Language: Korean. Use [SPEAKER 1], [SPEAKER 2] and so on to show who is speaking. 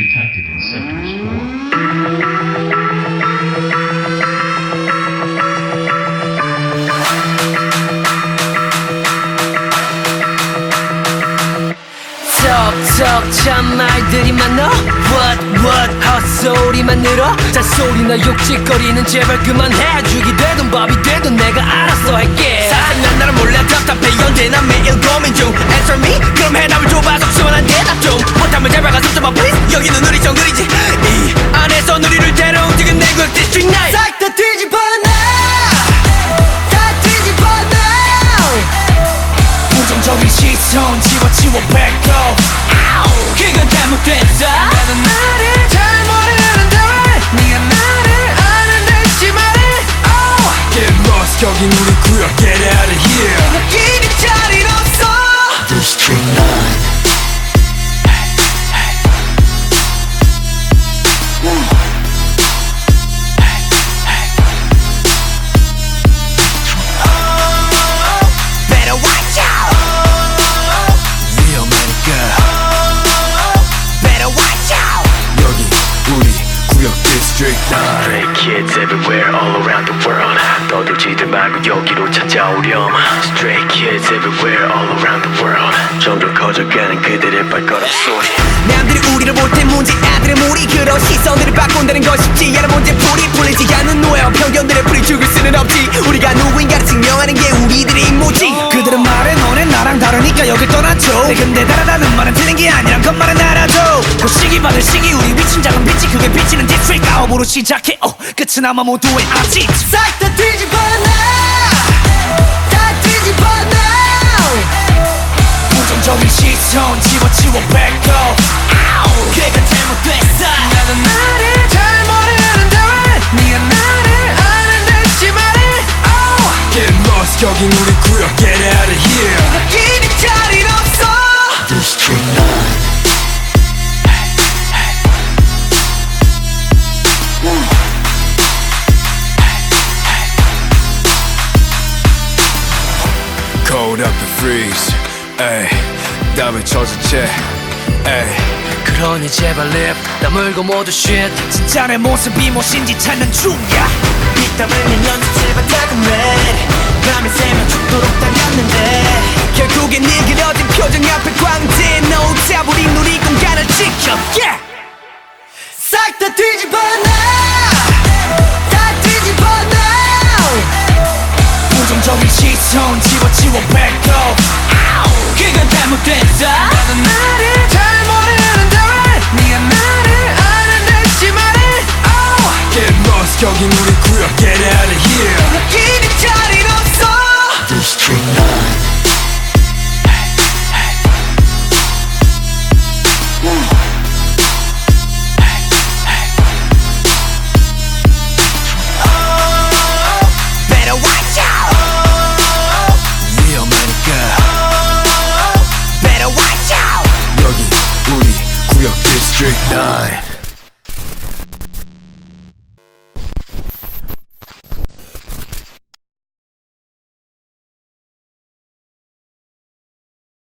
[SPEAKER 1] detected in 척척 참 말들이 많아. What what 헛소리만 늘어. 잔소리나 욕짓거리는 제발 그만해. 죽이 되든 밥이 되든 내가 알아서 할게.
[SPEAKER 2] 사실 난 나를 몰라. 답답해. 연대나 매일 고민 중. Answer me. 그럼 해답을 줘봐. 우리 정글이지. 이 안에서 우리를 데려 움직인 내국 디스트릭 나이
[SPEAKER 1] 싹다 뒤집어 놔다 뒤집어 놔
[SPEAKER 2] 부정적인 시선 지워치워 뱉고 아우 그건 잘못됐어. 나는 나를 잘 모르는데 왜? 네가 나를 아는 듯이 말해. Oh. Get lost 여긴 District 9
[SPEAKER 3] Stray kids everywhere all around the world. 떠들지들 말고 여기로 찾아오렴. Stray kids everywhere all around the world. 점점 커져가는 그들의 발걸음 소리.
[SPEAKER 2] 남들이 우리를 볼때 문제 아들의 무리 그런 시선들을 바꾼다는 건 쉽지. 않은 문제 풀이 풀리지 않는 노예와 편견들의 풀이 죽을 수는 없지. 우리가 누구인가를 증명하는 게 우리들의 임무지. 그들은 말해 너네 나랑 다르니까 여길 떠났죠 네, 근데 다르다는 말은 틀린 게 아니란 것만은 알아줘. 그 시기 받을 시기 우리 위친 작은 아홉으로 시작해. 어, 끝은 아마 모두의 아직
[SPEAKER 1] 싹다 뒤집어 놔다 뒤집어 놔.
[SPEAKER 2] 부정적인 시선 지워치워 뱉고 아우 걔가 잘못됐어. 나는 나를 잘 모르는데 왜 네가 나를 아는 듯이 말해 oh. Get lost. 여긴 우리 구역 Get out of here.
[SPEAKER 1] 느낌이 자리 없어
[SPEAKER 2] Cold up the freeze 에이 땀에 젖은 채 에이
[SPEAKER 1] 그러니 제발 립 다물고 모두 shit
[SPEAKER 2] 진짜 내 모습이 무엇인지 찾는 중이야.
[SPEAKER 1] 땀 흘린 연습실 바닥은 red 밤에 새면 죽도록 달렸는데.
[SPEAKER 2] 결국엔 네 그려진 표정 앞에 광대 우린 우리 공간을 지켜. Yeah!
[SPEAKER 1] 싹다 뒤집어
[SPEAKER 2] die.